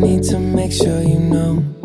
need to make sure you know.